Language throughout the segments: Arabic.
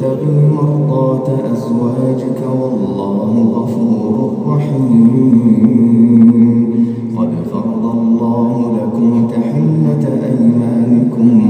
تبتغي مرضات أزواجك والله غفور رحيم. قد فرض الله لكم تحلة أيمانكم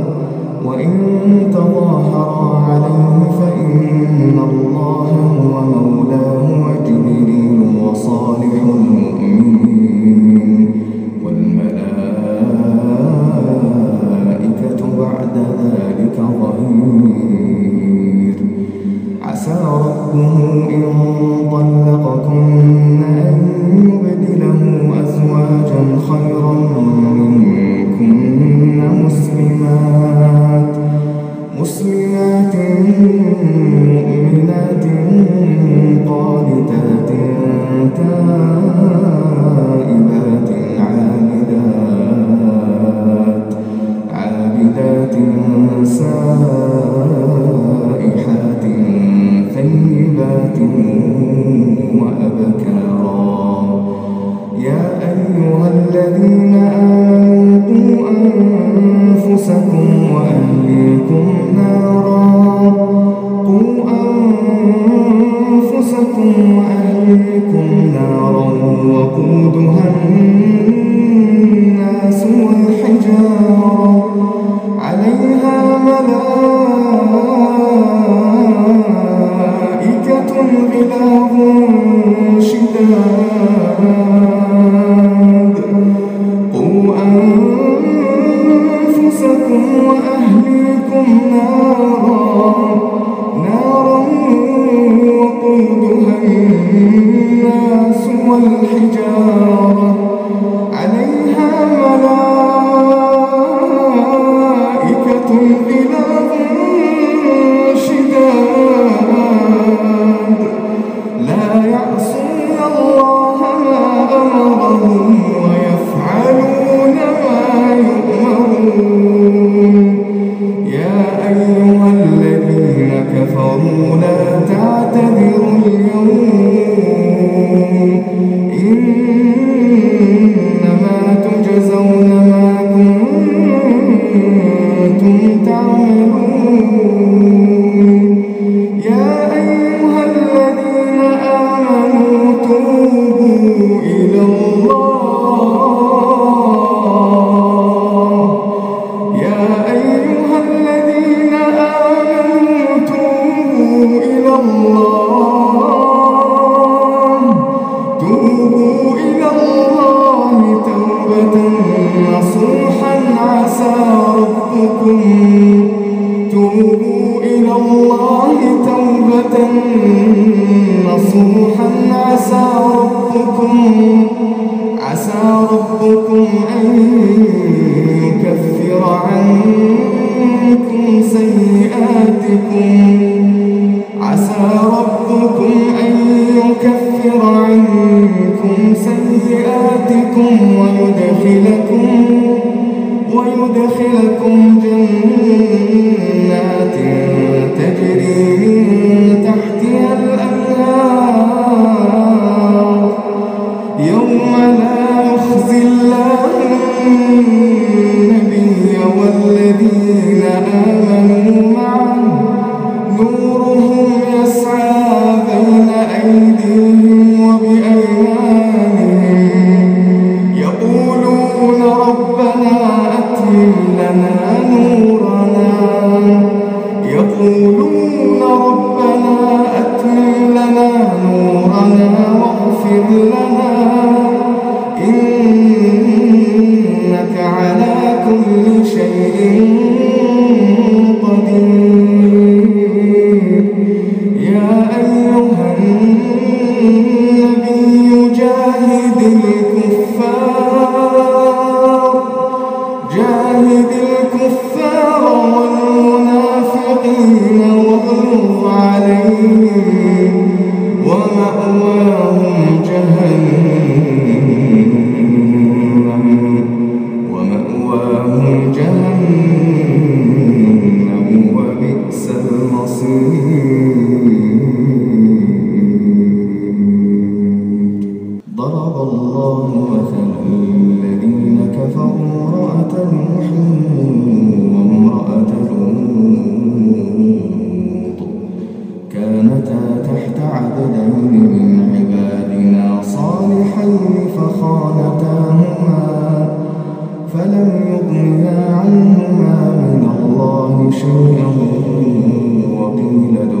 مسلمات مؤمنات قانتات تائبات الله توبة نصوحا. عسى ربكم عسى ربكم أن يكفر عنكم سيئاتكم. عسى ربكم أن يكفر عنكم سيئاتكم ويدخلكم এই عليهم ومأواهم جهنم. ومأواهم جهنم وبئس المصير. كانتا تحت عبدين من عبادنا صالحين فخانتاهما فلم يغنيا عنهما من الله شيئا وقيل دون